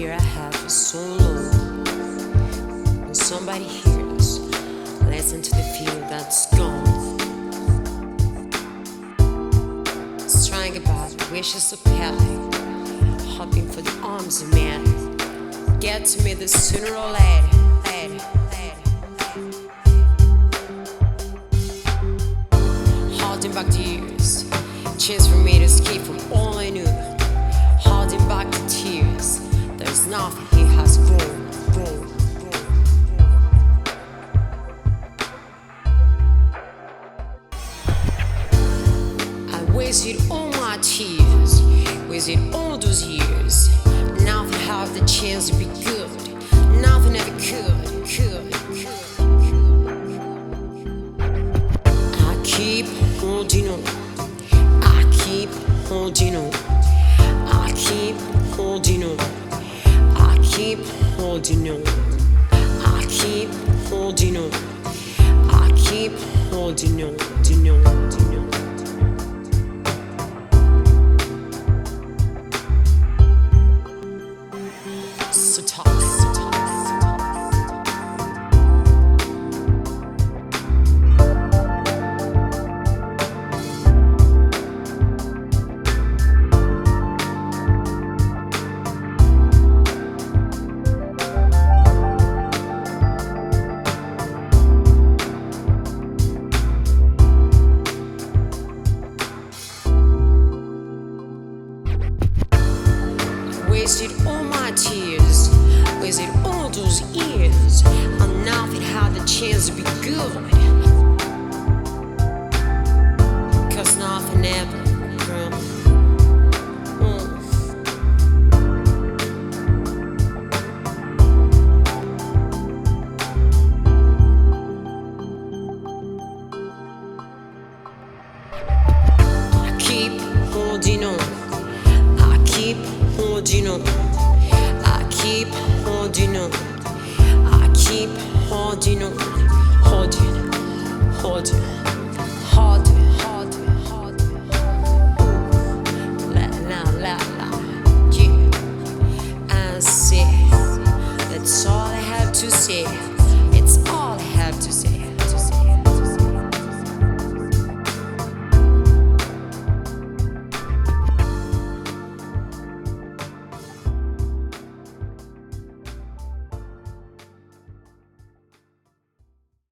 Here I have is so low. When somebody hears, listen to the fear that's gone. Strung about wishes of pallet, hoping for the arms of man. Get to me the sooner or later. Holding back the years, chance for me to escape from all. Wasted all my tears, wasted all those years. Nothing have the chance to be good. Nothing ever could, could, could. I keep holding on. I keep holding on. I keep holding on. I keep holding on. I keep holding on. I keep holding on, holding on, holding on. Wasted all my tears, wasted all those years, and nothing had the chance to be good. Cause nothing ever grew. Mm. I keep holding on. I keep holding on. I keep holding on. I keep holding on. Holding, holding, holding, holding, holding. La la la la. Yeah. And say, that's all I have to say. It's all I have to say.